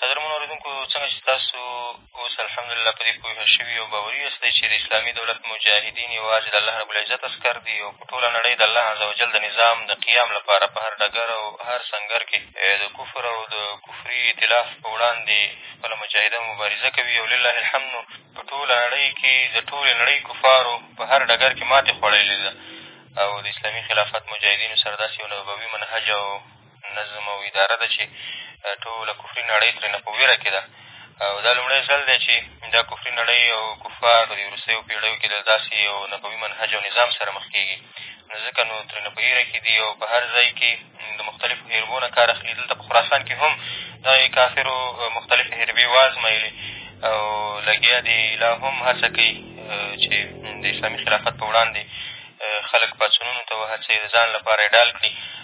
قدرمنو اورېدونکو څنګه چې تاسو اوس الحمدلله په دې پوه شوي او باوري یاستئ چې د اسلامي دولت مجاهدین یوازې د الله ربالعزت عسکر دي او په ټوله نړۍ د الله عزوجل د نظام د قیام لپاره په هر ډګر او هر سنګر کې د کفر او د کفري اطلاف په وړاندې خپله مجاهده مبارزه کوي او لله الحمد نو په ټوله نړۍ کې د ټولې نړۍ کفارو په هر ډګر کې ماتې خوړلې ده او د اسلامي خلافت مجاهدینو سره داسې یو نبوي منهج او نظم او اداره ده چې ټوله کفري نړۍ ترېنه په وېره کښې ده او دا لومړی ځل دی چې دا کفري نړۍ او کفار په دې وروستیو پېړیو کښې له داسې یو نبوي منهج او نظام سره مخ کېږي نو ځکه نو ترېنه په هېره کښې دي او په هر ځای کښې د مختلفو حربو نه کار اخلي دلته په خراسان کښې هم دغې کافرو مختلفې حربې وازمایلې او لګیا دي لا هم هڅه کوي چې د اسلامي خلافت په وړاندې خلک پاڅونونو ته وهڅوي د ځان لپاره یې ډال کړي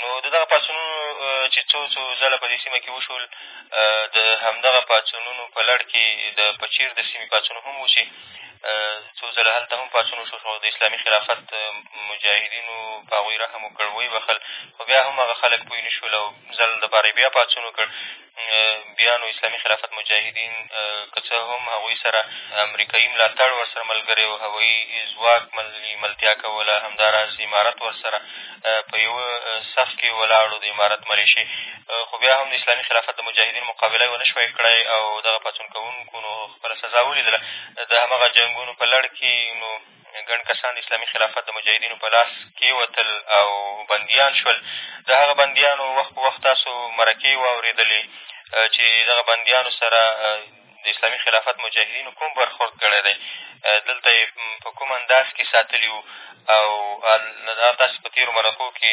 نو د دغه پاڅونونو چې څو څو ځله په دې سیمه کښې وشول د همدغه پاڅونونو په لړ کښې د پچیر د سیمې پاڅون هم و چې څو ځله هلته هم پاڅون وشو خو د اسلامي خلافت مجاهدینو په هغوی رحم وکړ ویې بخښل خو بیا هم هغه خلک پوه نه شول او ځل دپاره یې بیا پاڅون وکړ بیا نو اسلامي خلافت مجاهدین که څه هم هغوی سره امریکایي ملاتړ ورسره ملګری و، هوایي ځواک یې ملتیا کوله، همداراز امارت ورسره په یوه صف کښې ولاړ و، د امارت ملېشې، خو بیا هم د اسلامي خلافت د مجاهدینو مقابله یې ونه شوای کړای او دغه پاڅون کوونکو نو خپله سزا ولیدله، د همغه جنګونو په لړ کښې نو ګڼ کسان د اسلامي خلافت د مجاهدینو په لاس کېوتل او بندیان شول د هغه بندیانو وخت په وخت تاسو مرکې واورېدلې چې دغه بندیانو سره د اسلامي خلافت مجاهدینو کوم برخورد کړی دی دلته یې په کوم انداز کښې ساتلي وو او تاسې په تېرو مرکو کښې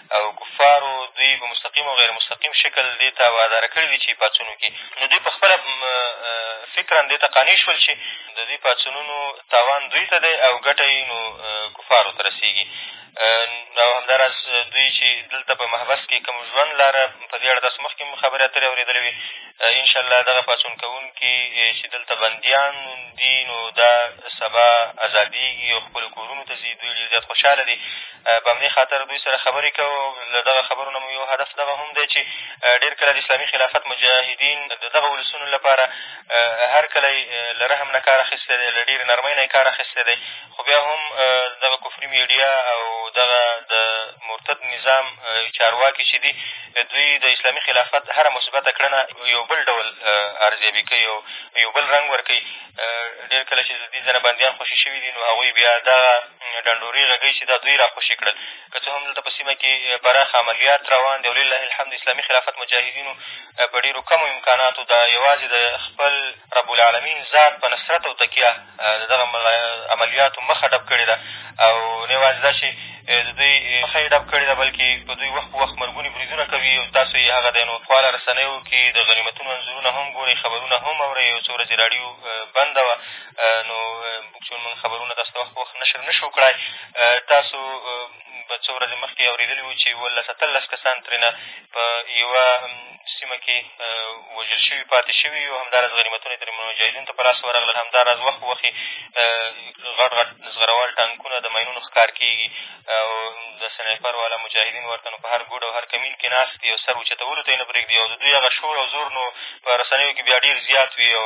او کفارو دوی په مستقیم او غیر مستقیم شکل دې ته واداره کړي دي چې پاڅون وکړي نو دوی په خپله فکرا دې ته قانع شول چې د دې پاڅونونو تاوان دوی ته دی او ګټه یې نو کفارو ته رسېږي او همداراز دوی چې دلته په محبس کې کوم ژوند لاره په دې اړه تاسو مخکې هم خبرې اترې اورېدلې وې انشاءالله دغه پاڅون کوونکي چې دلته بندیان دي نو دا سبا ازادېږي او خپلو کورونو ته ځي دوی ډېر زیات خوشحاله دي په همدې خاطر دوی سره خبرې کوو او له دغه خبرو نه مو یو هدف دغه هم دی چې ډېر کله د اسلامي خلافت مجاهدین د دغه ولسونو لپاره هر کله یې له رحم نه کار اخیستی دی له ډېرې نرمۍ نه یې کار اخیستی دی خو بیا هم دغه کفري میډیا او دغه د مرتد نظام چارواکي چې دي دوی د اسلامي خلافت هره مثبته کړنه یو بل ډول ارزیابي کوي او یو بل رنګ ورکوي ډېر کله چې د دوی ځینې بندیان خوشي شوي دي نو هغوی بیا دغه ډنډورې غږوي چې دا دوی را خوشي کړل که څه هم دلته په سیمه کې پراخ عملیات روان دي او لله الحمد اسلامي خلافت مجاهدینو په ډېرو کمو امکاناتو دا یوازې د خپل رب العالمین ذات په نصرت او تکیه د دغه عملیاتو مخه ډب کړې ده او نه یوازې دا چې د دوی مخه یې ډب کړې ده، بلکې په دوی وخت په وخت مرګوني بریدونه کوي او تاسو یې هغه دی نو خواله رسنیو کې د غنیمتونو انځورونه هم ګورئ، خبرونه هم اورئ او څو ورځې راډیو بنده وه نو چون مونږ خبرونه تاسو ته وخت په وخت نشر نه شو کړای تاسو به څو ورځې مخکې اورېدلي وو چې اوولس اتلس کسان ترېنه په یوه سیمه کښې وژل شوي پاتې شوي یو همداراز غنیمتونه یې ترې مجاهدینو ته په لاس ورغلل همداراز وخت په وخت یې غټ غټ زغروال ټانکونه د ماینونو ښکار کېږي او د سنایپر والا مجاهدین ورته نو په هر ګوډ او هر کمین کښې ناست دي او سر اوچتولو ته یې نه پرېږدي او د دوی هغه شور او زور نو په رسنیو کښې بیا ډېر زیات وي او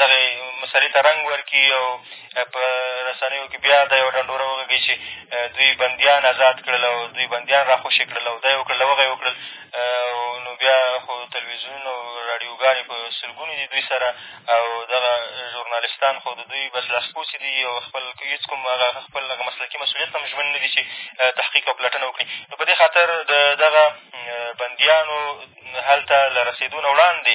دغې مسلې ته رنګ ورکړي او په رسنیو کښې بیا دا یوه ډنډوره وغږوي چې دوی بندیان ازاد کړل او دوی بندیان را خوشې کړل او دا یې وکړل هغه یې وکړل نو بیا خو تلویزیونونه او راډیوګانې په سلګونو دي دوی سره او دغه ژورنالستان خو د دوی بس لاسپوڅي دي او خپل هېڅ کوم هغه خپل هغه مسلکي مسؤلیت هم ژمن نه دي چې تحقیق او پلټنه وکړي نو په دې خاطر د دغه بندیانو هلته له رسېدو نه وړاندې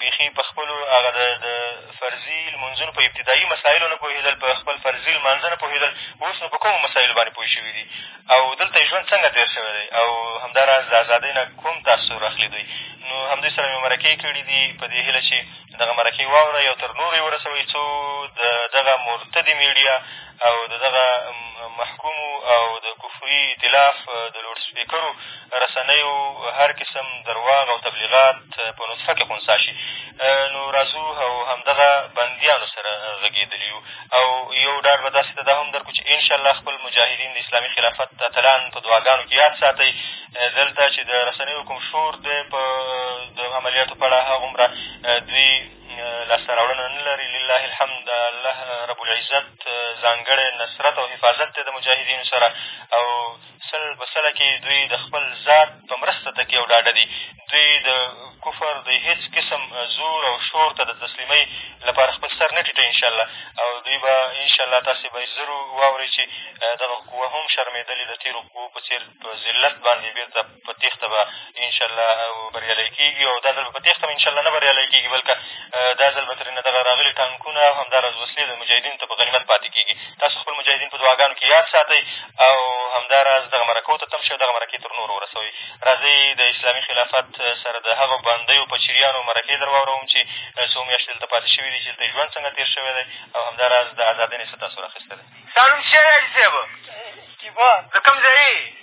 بېخي په خپلو هغه د د فرضي لمونځونو په ابتدايي مسایلو نه پوهېدل په خپل فرضي لمانځه نه پوهېدل اوس نو په کومو مسایلو باندې پوه شوي دي او دلته یې ژوند څنګه تېر شوی دی او همداراز د ازادۍ نه کوم تاثر اخلي دوی نو همدوی سره مې مرکې کړي دي په دې هیله چې دغه مرکې واورئ او تر نورو یې ورسوئ څو د دغه مرتدې میډیا او د دغه محکومو او د کفري ایتلاف د لوډسپیکرو رسنیو هر قسم درواغ او تبلیغات په نطفه کښې خنثی شي نو راځو او همدغه بندیانو سره غږېدلي یو او یو ډاډ به تاسې ته دا هم در کړو چې انشاءالله خپل مجاهدین د اسلامي خلافت اتلان په دعاګانو کښې یاد ساتئ دلته چې د رسنیو کوم شور دی په د عملیاتو په اړه هغومره دوی لاسته راوړنه نه لري لله الحمد د الله رب العزت ځانګړی نصرت او حفاظت دی د مجاهدینو سره او سل په سله کې دوی د خپل ذات په مرسته تکې او ډاډه دي دوی د کفر د هېڅ قسم زور او شور ته د تسلیمۍ لپاره خپل سر نه ټیټوي انشاءالله او دوی به انشاءالله تاسې به زر واورئ چې دغه قوه هم شرمېدلې د تېرو قوو په څېر په ذلت باندې بېرته په تېښته به انشاءالله بریالی کېږي او دا ځل به په تېښته هم انشاءالله نه بریالی کېږي بلکه دا ځل به ترېنه دغه راغلي ټانکونه او همداراز وسلې د مجاهدینو ته په غنیمت پاتې کېږي تاسو خپل مجاهدین په دعاګانو کښې یاد ساتئ او همداراز دغه مرکو ته تم شئ او دغه مرکې تر نورو ورسوئ راځئ د اسلامي خلافت سره د هغو بندیو پچیریانو مرکې در واوروم چې څو میاشتې دلته پاتې شوي دي چې دلته یې ژوند څنګه تېر شوی دی او همداراز د ازادنې څه تاثر اخېستی دی ستا نوم څه دی حاجي صاحب د کوم ځای یې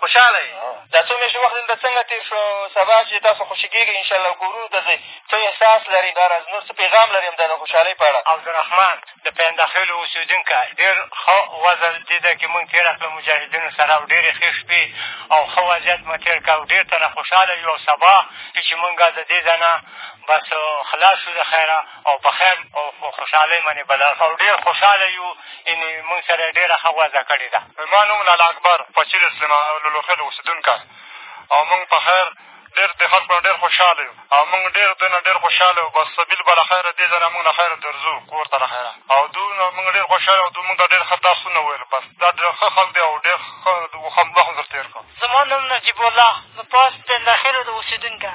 خوشحاله یې دا څو میاشتې وخت دلته څنګه تېر شو او سبا چې تاسو خوشي کېږئ انشاءالله او کورونو ته ځئ څه احساس لرئ دا راز نور څه پیغام لرئ همدا د خوشحالۍ په اړه عبدالرحمن د پینداخېلو اوسېدونکی ډېر ښه وزل دې ده کښې مونږ تېره کړه مجاهدینو سره او ډېرې ښې شپې او ښه وضعیت مو تېر کړه او ډېر ترنه خوشحاله یو او سبا چې مونږ د دې ځای نه بس خلاص شو د خیره او په خیر او په خوشحالۍ باندې بدل او ډېر خوشحاله یو یعنې مونږ سره یې ډېره ښه وضع کړې ده زما نوم لالا اکبر پچیر اسلما لولوخېل اوسېدونکی او مونږ په خیر ډېر د خلکو نه ډېر خوشحاله یو او مونږ ډېر دوی نه ډېر خوشحاله یو بس سبیل به له خیره دې ځای نه مونږ له خیره درځو کور ته له خیره او دوی نه مونږ ډېر خوشحاله او دوی مونږ ته ډېر ښه درسونه وویل بس دا ډېر ښه خلک دی او ډېر ښه وخت مو سره تېر کړ زما نوم نجیب الله د پاس د نخېلو د اوسېدونکی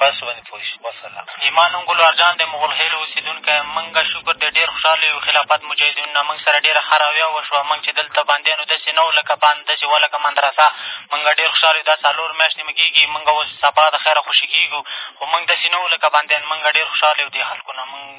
تاسو باندې پوه شي وسله ایمان نوم ګلوار جان دی مغول خېل اوسېدونکی مونږ شکر دی ډېر خوشحاله یو خلافت مجاهدینو نه مونږ سره ډېره ښه راویه وشوه مونږ چې دلته بندیان یو داسې نه وو لکه بند داسې وه لکه مدرسه مونږ ډېر خوشحاله یو دا څلور میاشتې مو کېږي مونږ اوس سبا د خیره خوشي کېږو خو مونږ داسې نه وو لکه بندیان مونږ ډېر خوشحاله یو دې خلکو نه مونږ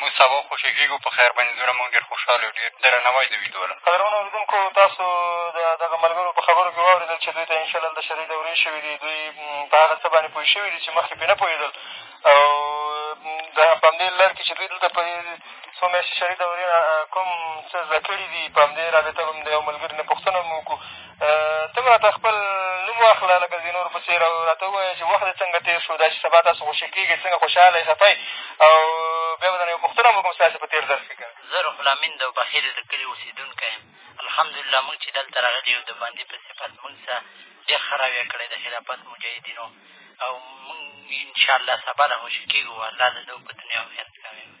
موږ سبا خوشېږېږو په خیر باندې ځو موږ ډېر خوشحال یو ډېر درنوی د ویدو له قدرمنو اورېدونکو تاسو د دغه ملګرو په خبرو کښې واورېدل چې دوی ته انشاء الله د شرعي دورې شوي دي دوی په هغه څه باندې پوه شوي دي چې مخکې پرې نه پوهېدل او د په همدې لړ کښې چې دوی دلته په څو میاشتې شرعي دورې نه کوم څه زده کړي دي په همدې رابطه به هم د یو ملګري نه پوښتنه هم وکړو ته هم راته خپل نوم واخله لکه د دې نورو په څېر او راته ووایه چې وخت دې څنګه تېر شو دا چې سبا تاسو خوشې کېږئ څنګه خوشحاله یې خفه یې او بیا به درنه یوه پوښتنه هم وکړم ستاسې په تېر درس کښې که زه روحالامین د بخیل د کلي اوسېدونکی یم الحمدلله مونږ چې دلته راغلي یو د باندې په صفت مونږ سره ډېر ښه راویه کړی د خلافت مجاهدینو او مونږ انشاءالله سبا له خوشې کېږو الله د ده په دنیا او آخرت کامیابوي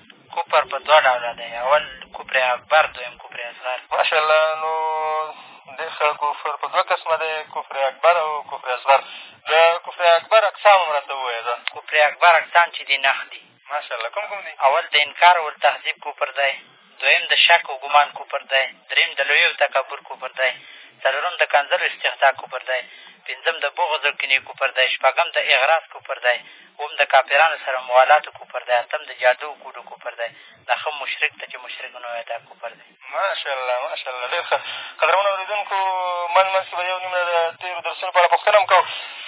کفر په دوه ډوله دی، اول کفر اکبر دویم کفر اصغر. ماشاءالله نو ډېر ښه کفر په دوه قسمه دی کفر اکبر او کفر اصغر د کفر اکبر اقسام هم راته ووایه ځه کفر اکبر اقسام چې دي نهه دي ماشاءالله کوم کوم دي اول د انکار او تهذیب کفر دی دویم د شک او ګمان کفر دی دریم د لوی او تکبر کفر دی څلورم د کنځلو استخدا کفر دی پېنځم د بغض او کینې کفر دی شپږم د اغراض کفر دی اوم د کافرانو سره موالاتو کفر دی اتم د جادو او کوډو کفر دی نخم مشرک ته چې مشرک نه وایه دا کفر دی ماشاءالله ماشاءالله ډېر ښه قدرمن اورېدونکو منځ منځ کښې به یو نیم د تېرو درسونو په اړه پوښتنه هم کوو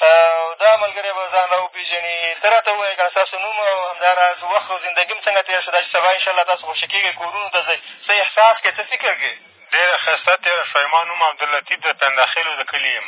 او دا ملګری به ځان را وپېژني ته را ته ووایه که نه ستاسو نوم او همداراز وخت او زندګي هم څنګه تېره شوه دا چې سبا انشاءالله تاسو خوشې کېږئ کورونو ته ځئ څه احساس کوې څه فکر کوې ډېره ښایسته تېره شوه زما نوم عبداللطیف د پنداخېلو د کلي یم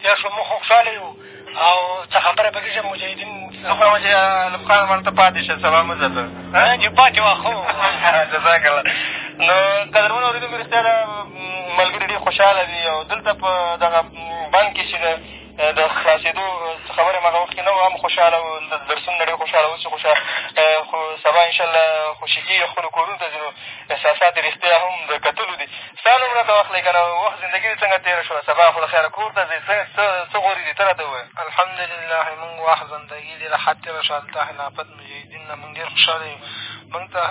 تېر شو موږ خو خوشحاله یو او څه خبره په کې شه مجاهدین څومره مو چې الفقان مړ ته پاتې شه سبا مه ځه ته چې پاتې وه خو جزاک الله نو قدرمنو اورېدونکو رښتیا ده ملګري ډېر خوشحاله دي او دلته په دغه بند کښې چې د خلاصېدو خبره مې هغه وخت کښې نه وه هم خوشحاله و درسونه نه ډېر خوشحاله اوس چې خوشحاله خو سبا انشاءالله خوشي کېږي خپلو کورونو ته ځي نو احساسات یې رښتیا هم د کتلو دي ستا نوم راته واخلئ که نه وه زندګي دې څنګه تېره شوه سبا خو له خیره کور ته ځې څه څه څه غوري دي ته راته ووایه الحمدلله مونږ وه زندګي ډېره ښه تېره شوه دلته خلافت مجاهدین نه مونږ ډېر خوشحاله یو مونږ ته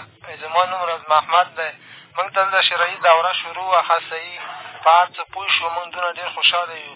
زما نوم راز محمد دی مونږ ته دلته شرعي دوره شروع وه ښه صحیح په هر څه پوه شو مونږ دونه ډېر خوشحاله یو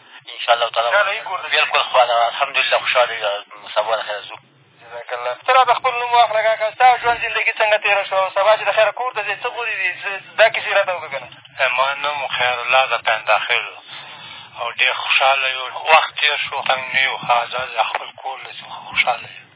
انشاءالله تعالی بلکل خوانه الحمدلله خوشحاله یو سبا د خیره ځو جزاک الله ته راته خپل نوم واخله کاکا ستا ژوند زندګي څنګه تېره شوه او سبا چې د خیره کور ته ځې څه غورې دي دا کیسې راته وکړه که نه ما نوم خیرالله د پنداخېل او ډېر خوشحاله یو وخت تېر شو تنګ نه یو ښه ازاد خپل کور له خوشحاله یو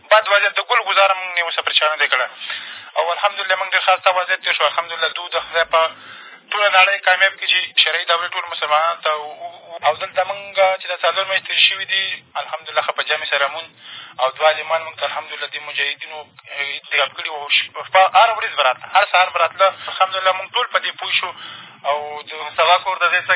بد وضعیت د ګل ګذاره مونږ نې اوسه پرې چا نه دی کړی او الحمدلله مونږ ډېر ښاسته وضعیت تېر شو الحمدلله دو د خدای په ټوله نړۍ کامیاب کړي چې شرعي دورې ټول مسلمانانو ته او دلته مونږ چې دا څلور میاشتې تېرې شوي دي الحمدلله ښه په جمع سره مونږ او دوه عالمان مونږ ته الحمدلله دې مجاهدینو انتخاب کړي وو شپه هره ورځ به راتله هر سهار به راتله الحمدلله مونږ ټول په دې پوه شو او د سبا کور ته ځې څه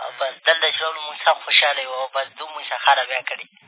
او بس دلته چې راغلو موږ سخت خوشحاله یو او بس دومره سخا را بیا کړې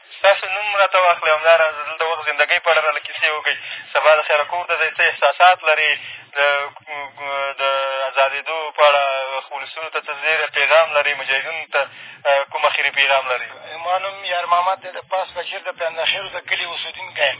ستاسو نوم را ته واخلئ همداراز د دلته وخت زندګۍ په اړه راله کیسې وکړئ سبا د خیره کور ته ځئ څه احساسات لرې د د ازادېدو په اړه خپلو سرو ته څه زېری پیغام لرې مجاهدینو ته کوم اخري پیغام لرې زما نوم یارمحمد دی د پاس پچیر د پیانداخېلو د کلي اوسېدونکی یم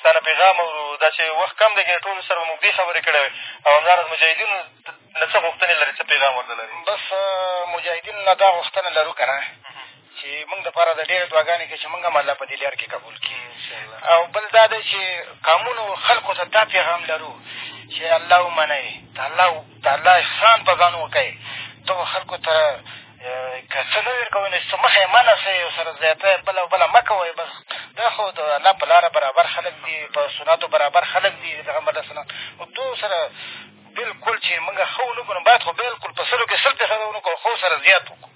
ستانه پېغام اورو دا چې وخت کم دی که ټولو سره به مو اوږدې خبرې کړې وای او همداراز مجاهدینو نه څه غوښتنې لرې څه پېغام ورته لرې بس مجاهدینو نه دا غوښتنه لرو که نه چې مونږ دپاره د ډېرې دعاګانې کوي چې مونږ هم الله په دې لار کښې قبول کړي او بل دا دی چې قامونو خلکو ته دا پېغام لرو چې الله ومنئ د الله د الله احسان په ځان وکړئ دغو خلکو ته که څه نه ورکوئ نو څه مخه یې منع شئ او سره زیاته بله او بله مه کوئ بس دا خو د الله په لاره برابر خلک دي په سنتو برابر خلک دي د پیغمبر علیه سلام نو دو سره بلکل چې مونږ ښه ونه کړو نو باید خو بلکل په سلو کښې سل فیصده ونه کړو خو سره زیات وکړو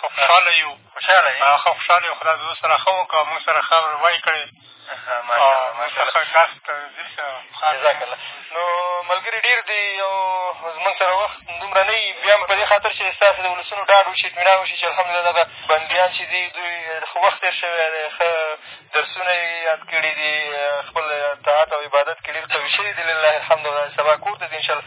ښه خوشحاله یو ښه خوشحاله یو خدای زموږ سره ښه وکړه موږ سره ښه وای کړې او موږ ته ښه ګس تنظیم شه جزاکالله نو ملګري ډېر دي او زموږ سره وخت دومره نه وي بیا هم په دې خاطر چې ستاسې د ولسونو ډاډ وشي اطمینان وشي چې الحمدلله دغه بندیان چې دي دوی ښه وخت تېر شوی دی ښه درسونه یې یاد کړي دي خپل طاعت او عبادت کښې ډېر قوي شوي دي لله الحمد سبا کور ته ځي انشاءالله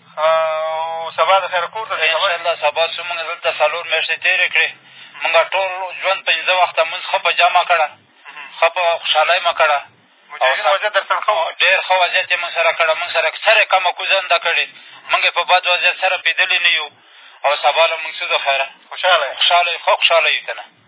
او سبا د خیره کور ته ځې انشاءالله سبا څو مونږ دلته څلور میاشتې تېرې کړې مونږ ټول ژوند پنځه وخته مونځ ښه په جمع کړه ښه په خوشحالۍ مه کړه ډېر ښه وضعیت یې مونږ سره کړی مونږ سره سره کمه کوزه نه ده کړې مونږ یې په بد وضعیت سره پېدلي نه یو او سبا له مونږ څه د خیره خوشحاله یې ښه خوشحاله یو که نه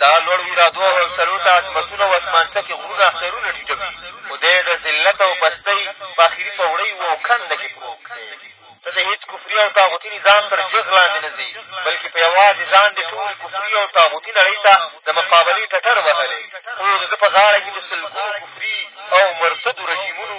دا لوړو ارادو او حوصلو ته عظمتونه او اسمانڅکې غرونه اخترونه ټيټوي خو دی د ذلت او پستۍ په اخري پوړیو او کنده کښې پروت دی ته د هېڅ کفري او طاغوتي نظام تر جغ لاندې نه ځې بلکې په یوازې ځان دې ټولې کفري او طاغوتي نړۍ ته د مقابلې ټټر وهلی خو د ده په غاړه کښې د سلګونو کفري او مرتدو رژیمونو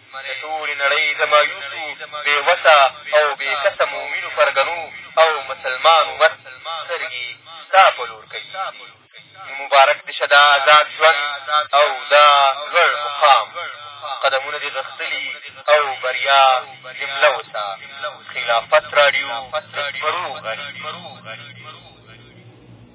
د ټولې نړۍ د مایوسو، بې وسه او بې کسه مؤمنو پرګنو او مسلمان امت سترګې ستا په لور کږېږي، نو مبارک دې شه دا ازاد ژوند او دا لوړ مقام، قدمونه دې غښتلي او بریا جمله اوسه. خلافت راډیو، د زمرو غږ.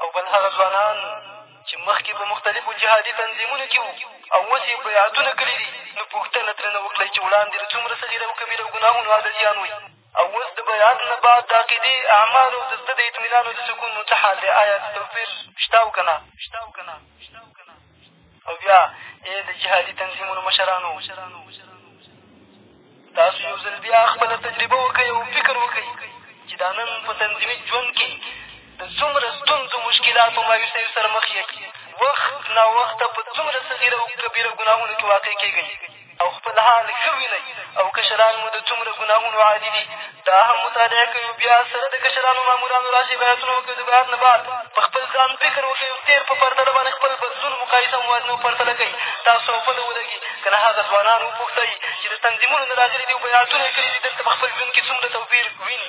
او بل هغه ځوانان چې مخکې په مختلفو جهادي تنظیمونو کښې وو او اوس یې بیعتونه کړي دي نو پوښتنه ترېنه وکړئ چې وړاندې د څومره صغیره او کبیره ګناهونو عددیان وئ او اوس د بیعت نه بعد د عقیدې اعمالو او د زړه د اطمینان او د سکون نو څه حال دی؟ ایا څه توپیر شته او که نه؟ او بیا ای د جهادي تنظیمونو مشرانو تاسو یو ځل بیا خپله تجربه وکړئ او فکر وکړئ چې دا نن په تنظیمي ژوند کې د څومره ستونزو مشکلاتو مایوسیو سره مخ یې وخت ناوخته په څومره صغیره او کبیره ګناهونو کې واقع کېږئ او خپل حال ښه وینئ او کشران مو د څومره ګناهونو عادي دي دا هم مطالعه کړئ او بیا سره د کشرانو مامورانو راشئ بیعتونه وکړئ د بیعت نه بعد په خپل ځان فکر وکړئ او تېر په پرتله باندې خپل بدلون مقایسه او موازنه او پرتله کوئ تاسو او پته ولګي که نه هغه ځوانان وپوښتئ چې د تنظیمونو نه راغلي دي او بیعتونه یې کړي دي دلته په خپل ژوند کښې څومره توپیر ویني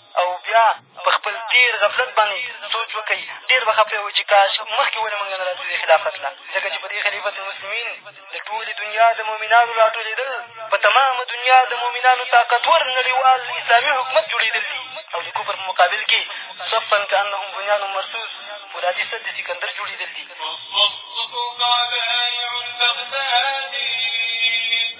او بیا په خپل تېر غفلت باندې سوچ وکړئ، ډېر به خپه وئ چې کاش مخکې ولې مونږ نه راتلو دې خلافت له، ځکه چې په دې خلیفة المسلمین د ټولې دنیا د مؤمنانو راټولېدل، په تمامه دنیا د مؤمنانو طاقتور نړیوال اسلامي حکومت جوړېدل دي او د کفر په مقابل کښې صفا کأنهم بنیان مرصوص فولادي سد د سکندر جوړېدل دي.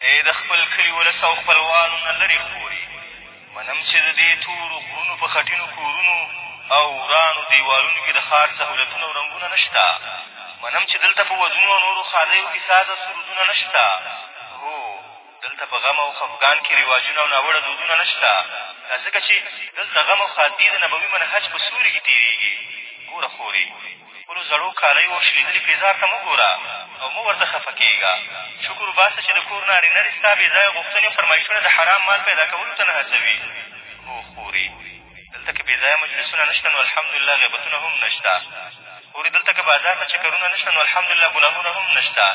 دی د خپل کلي ولس او خپلوانو نه لرې خوري. منم چې د دې تورو غرونو په خټینو کورونو او ورانو دېوالونو کې د ښار سهولتونه او رنګونه نه شته. منم چې دلته په ودونو او نورو ښادیو کې ساز او سرودونه نه شته. هو، دلته په غم او خفګان کې رواجونه او ناوړه دودونه نه شته. دا ځکه چې دلته غم او ښادي د نبوي منهج په سوري کې تېرېږي. ګوره خورې! خپلو زړو کالیو او شلېدلي پېزار ته مه ګوره او مه ورته خفه کېږه. شکر وباسه چې د کور نارې نرې ستا بې ځایه غوښتنې او فرمایشونه د حرام مال پیدا کولو ته نه هڅوي. هو خورې! دلته که بې ځایه مجلسونه نه شته نو الحمدلله غیبتونه هم نه شته. خورې! دلته که بازار ته چکرونه نه شته نو الحمدلله ګناهونه هم نه شته.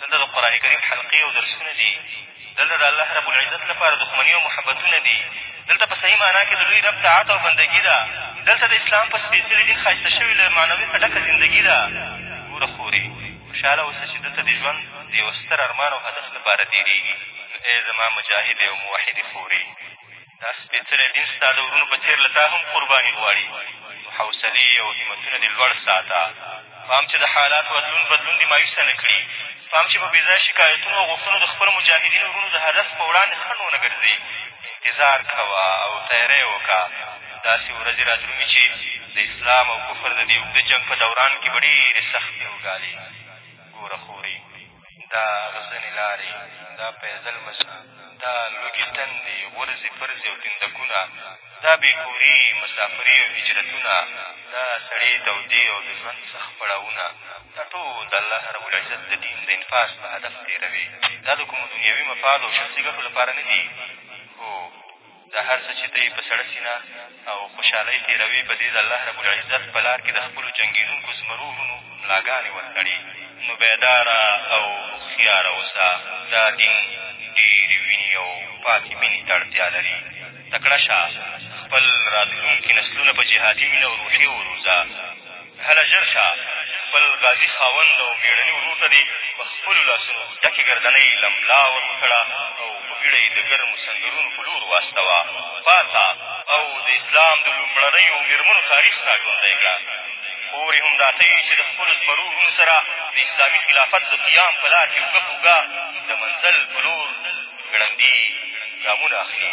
دلته د قرآنکریم حلقې او درسونه دي. دلته د الله رب العزت لپاره دښمني او محبتونه دي دلته په صحیح معنا کښې د لوی رب طاعت او بندګي ده دلته د اسلام په سپېڅلي دین ښایسته شوې له معنوي څخه ډکه زندګي ده ګوره خورې خوشحاله اوسه چې دلته د ژوند د یوه ستر ارمان او هدف لپاره تېرېږي نو ای زما مجاهدې او موحدې خورې دا سپېڅلی دین ستا د وروڼو په څېر له تا هم قرباني غواړي، نو حوصلې او همتونه دې لوړ ساته. پام چې د حالاتو ادلون بدلون دې مایوسه نه کړي. پام چې په بې ځایه شکایتونو او غوښتنو د خپلو مجاهدینو وروڼو د هدف په وړاندې خنډ ونه ګرځې. انتظار کوه او تیاری وکړه، داسې ورځې را درومي چې د اسلام او کفر د دې اوږده جنګ په دوران کې به ډېرې سختې وګالې. ګوره خورې! دا غزنې لارې، دا پیزل مسونه، دا لوګي تندې، غورځې پرځې او تندکونه، دا بې کوري، مسافري او هجرتونه، دا سړې تودې او د ژوند سخت پړاوونه، دا ټول د الله رب العزت د دین د انفاظ په هدف تېروې، دا د کومو دنیوي مفادو او شخصي ګټو لپاره نه دي، هو! دا هر څه چې ته یې په سړه سینه او خوشحالۍ تېروې په دې د الله رب العزت په لار کې د خپلو جنګېدونکو زمرو وروڼو ملاګانې ورتړې نو بیداره او هوښیاره اوسه دا دین ډېرې وینې او پاکې مینې ته اړتیا لري تکړه شه خپل راتلونکي نسلونه په جهادي مینه او روحیې وروزه هله ژر شه! خپل غازي خاوند او مېړني ورور ته دې په خپلو لاسونو ډکې ګردنۍ لملا ور وتړه او په بيړه يې د ګرمو سنګرونو په لور واستوه. پاڅه او د اسلام د لومړنیو مېرمنو تاریخ را ژوندی کړه. خور یې همداته یې چې د خپلو زمرو وروڼو سره د اسلامي خلافت د قیام په لار کې اوږه په اوږه د منزل په لور ګړندي ګامونه اخلي.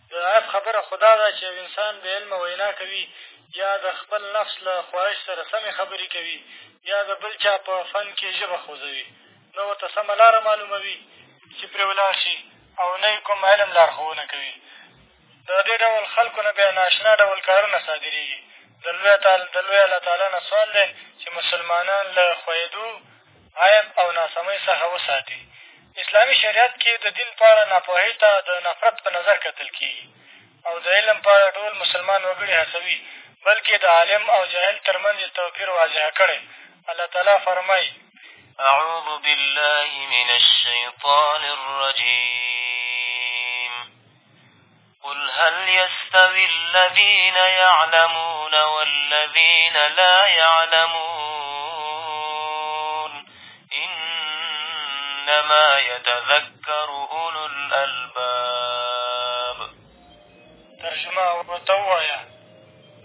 د عیب خبره خو دا ده چې یو انسان بې علمه وینا کوي یا د خپل نفس له خواهش سره سمې خبرې کوي یا د بل چا په فن کې ژبه خوځوي نه ورته سمه لاره معلوموي چې پرې ولاړ شي او نه یې کوم علم لارښوونه کوي د دې ډول خلکو نه بیا ناشنا ډول کارونه صادرېږي د لوی د لوی الله تعالی نه سوال دی چې مسلمانان له ښویېدو عیب او ناسمۍ څخه وساتي. اسلامي شریعت کښې د دین په اړه ناپوهۍ ته د نفرت په نظر کتل کېږي او د علم په اړه ټول مسلمان وګړي هڅوي، بلکې د عالم او جاهل تر منځ یې توپیر واضح کړی. الله تعالی فرمایي. اعوذ بالله من الشیطان الرجیم. قل هل يستوي الذين يعلمون والذين لا يعلمون إنما يتذكر أولو الألباب ترجمه ورته ووایه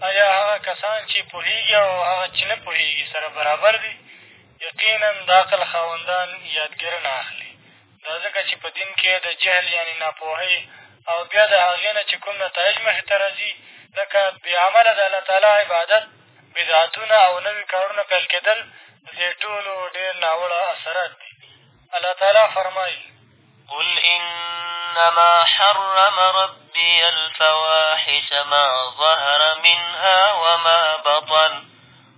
ایا هغه کسان چې پوهېږي او هغه چې نه پوهېږي سره برابر دي یقینا د عقل خاوندان یادګېرنه اخلي دا ځکه چې په دین کې د جهل یعنې ناپوهۍ او بیا د هغې نه چې کوم نتایج مخې ته راځي لکه بې عمله د الله تعالی عبادت بدعتونه او نوي کارونه پیل کېدل د دې ټولو ډېر ناوړه اثرات دي الله تعالی فرمایي قل انما حرم ربي الفواحش ما ظهر منها وما بطن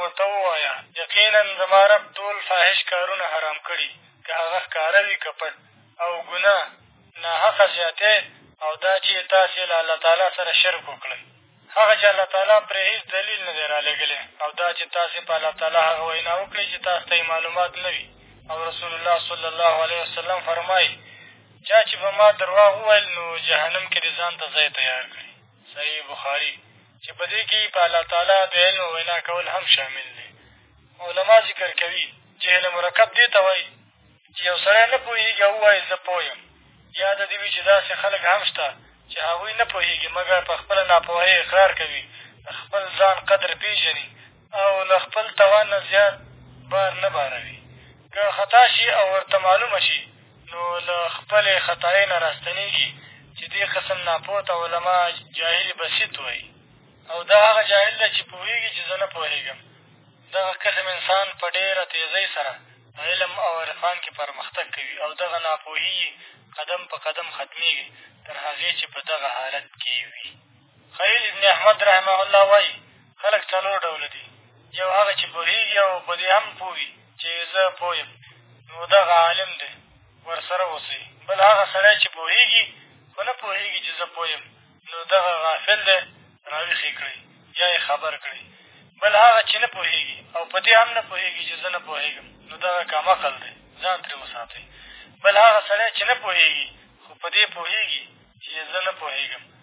ورته ووایه، یقینا زما رب ټول فاحش کارونه حرام کړي، که هغه ښکاره وي که پټ، او ګناه، ناحقه زیاتی، او دا چې تاسې له الله تعالی سره شرک وکړئ، هغه چې الله تعالی پرې هېڅ دلیل نه دی رالېږلی، او دا چې تاسې په الله تعالی هغه وینا وکړئ چې تاسو ته یې معلومات نه وي، او رسول الله صلی الله علیه وسلم فرمایي، چا چې په ما درواغ وویل نو جهنم کې دې ځان ته ځای تیار کړي. صحیح بخاري چې په دې کښې په الله تعالی د علم وینا کول هم شامل دی علما ذکر کوي چې علم مرکب دې ته وایي چې یو سړی نه پوهېږي او ووایي زه پوه یم یا د دې وي چې داسې خلک هم شته چې هغوی نه پوهېږي مګر په خپله ناپوهۍ اقرار کوي خپل ځان قدر پېژني او له خپل توان نه زیات بار نه باروي، که خطا شي او ورته معلومه شي، نو له خپلې خطایۍ نه راستنېږي، چې دې قسم ناپوهته علما جاهل بسیط وایي او دا هغه جاهل دی چې پوهېږي چې زه نه پوهېږم، دغه قسم انسان په ډېره تېزۍ سره په علم او عرفان کې پرمختګ کوي او دغه ناپوهي یې قدم په قدم ختمېږي، تر هغې چې په دغه حالت کې وي. خلیل ابن احمد رحمه الله وایي خلک څلور ډوله دي یو هغه چې پوهېږي او په دې هم پوه وي چې زه پوه یم نو دغه عالم دی ورسره اوسئ بل هغه سړی چې پوهېږي خو نه پوهېږي چې زه پوه یم نو دغه غافل دی راویښې کړئ یا یې خبر کړئ بل هغه چې نه پوهېږي او په دې هم نه پوهېږي چې زه نه پوهېږم نو دغه کمعقل دی ځان ترې وساتئ بل هغه سړی چې نه پوهېږي خو په دې پوهېږي چې زه نه پوهېږم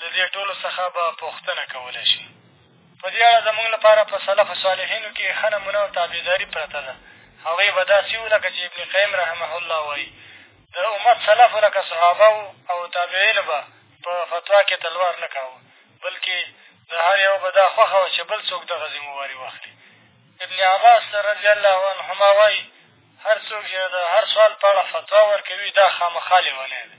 له دې ټولو څخه به پوښتنه کولی شي. په دې اړه زموږ لپاره په سلفو صالحینو کښې ښه نمونه او تابعداري پرته ده. هغوی به داسې وو لکه چې ابن قیم رحمه الله وایي، د امت سلفو لکه صحابه وو او تابعینو به په فتوا کښې تلوار نه کاوه، بلکې د هر یوه به دا خوښه وه چې بل څوک دغه ذمه واري واخلي. ابن عباس رضی الله عنهما وایي، هر څوک چې د هر سوال په اړه فتوا ورکوي دا خامخا لېونی دی.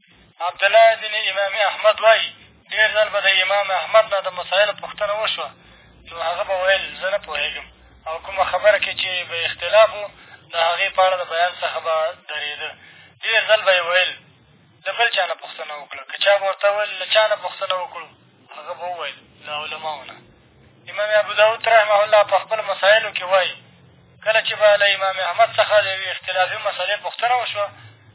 عبدالله بن امام احمد وایي ډېر ځل به د امام احمد نه د مسایلو پوښتنه وشوه نو هغه به ویل زه نه پوهېږم او کومه خبره کې چې به اختلاف و د هغې په اړه د بیان څخه به درېده ډېر ځل به یې ویل د بل چا نه پوښتنه وکړه که چا به ورته ویل له چا نه پوښتنه وکړو هغه به وویل له علماو نه امام ابوداود رحمه الله په خپلو مسایلو کې وایي کله چې به له امام احمد څخه د یوې اختلافي مسلې پوښتنه وشوه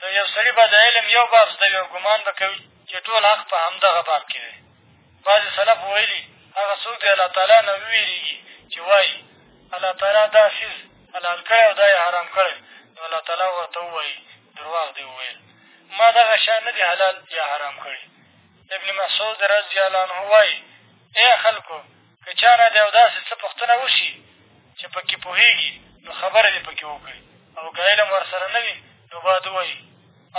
نو یو سړي به د علم یو باب زده وي او ګمان به کوي چې ټول حق په همدغه باب کې دی بعضې سلف ویلي هغه څوک د الله تعالی نه ووېرېږي چې وایي الله تعالی دا څیز حلال کړی او دا یې حرام کړی نو الله تعالی ورته ووایي درواغ دې وویل ما دغه شیان نه دي حلال یا حرام کړي ابن مسعود رضی الله عنه وایي ای خلکو که چا نه د یو داسې څه پوښتنه وشي چې په کې پوهېږي نو خبرې دې په کې وکړي او که علم ورسره نه وي نو باید ووایي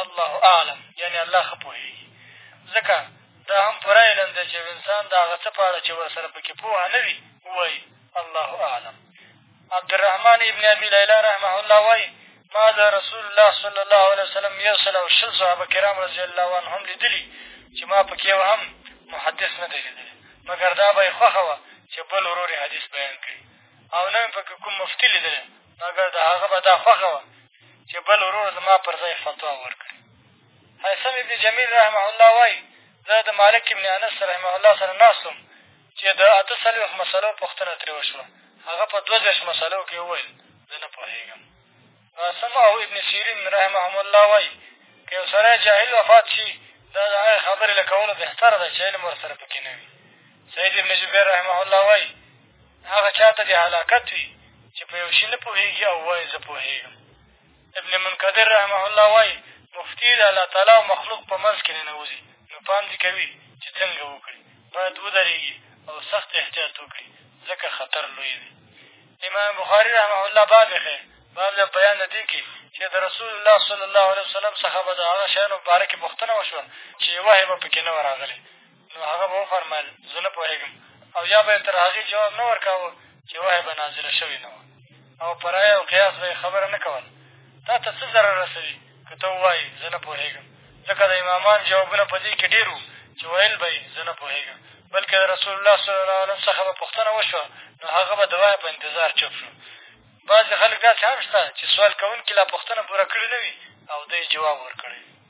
الله اعلم یعنې الله ښه پوهېږي ځکه دا هم پوره علم دی چې یو انسان د هغه څه په اړه چې ورسره په کې پوهه نه وي ووایي الله اعلم عبدالرحمن ابن ابي لیلا رحمه الله وایي ما د رسول الله صلی الله علیه وسلم یو سل او شل صحابه کرام رضی الله عنهم لیدلي چې ما پکې یو هم محدث نه دی لیدلی مګر دا به یې خوښه وه چې بل ورور یې حدیث بیان کړي او نه مې پکې کوم مفتي لیدلی مګر د هغه به دا خوښه وه چې بل ورور زما پر ځای فتوا ورکړي حیثم ابن جمیل رحمه الله وایي زه د مالک ابن انس رحمه الله سره ناست وم چې د اته څلوېښت مسئلو پوښتنه ترې وشوه، هغه په دوه دېرش مسئلو کښې وویل، زه نه پوهېږم. قاسم او ابن سیرین رحمهم الله وایي، که یو سړی جاهل وفات شي، دا د هغې خبرې له کولو بهتره ده چې علم ورسره په کښې نه وي. سعید ابن جبیر رحمه الله وایي، هغه چا ته دې هلاکت وي چې په یو شي نه پوهېږي او وایي زه پوهېږم. ابن منقدر رحمه الله وایي مفتي د الله تعالی او مخلوق په منځ کښې ننوځي نو پام دې کوي چې څنګه وکړي باید ودرېږي او سخت احتیاط وکړي ځکه خطر لوی دی امام بخاري رحمه الله باب یې باب د بیان د دې کښې چې د رسول الله صلی الله علیه وسلم څخه به د هغه شیانو په باره کښې پوښتنه وشوه چې وحې به په کښې نه وه راغلې نو هغه به وفرمایل زه نه پوهېږم او یا به یې تر هغې جواب نه ورکاوه چې وحې به نازله شوې نه وه او په رایه او قیاس به یې خبره نه کوله تا ته څه ضرر رسوي که ته ووایي زه نه پوهېږم ځکه د امامان جوابونه په دې کښې ډېر وو چې ویل به یې زه نه پوهېږم بلکې د رسول الله صلی الله علیه وسلم څخه به پوښتنه وشوه نو هغه به د وحې په انتظار چوپ شو بعضې خلک داسې هم شته چې سوال کوونکي لا پوښتنه پوره کړې نه وي او دی جواب ورکړی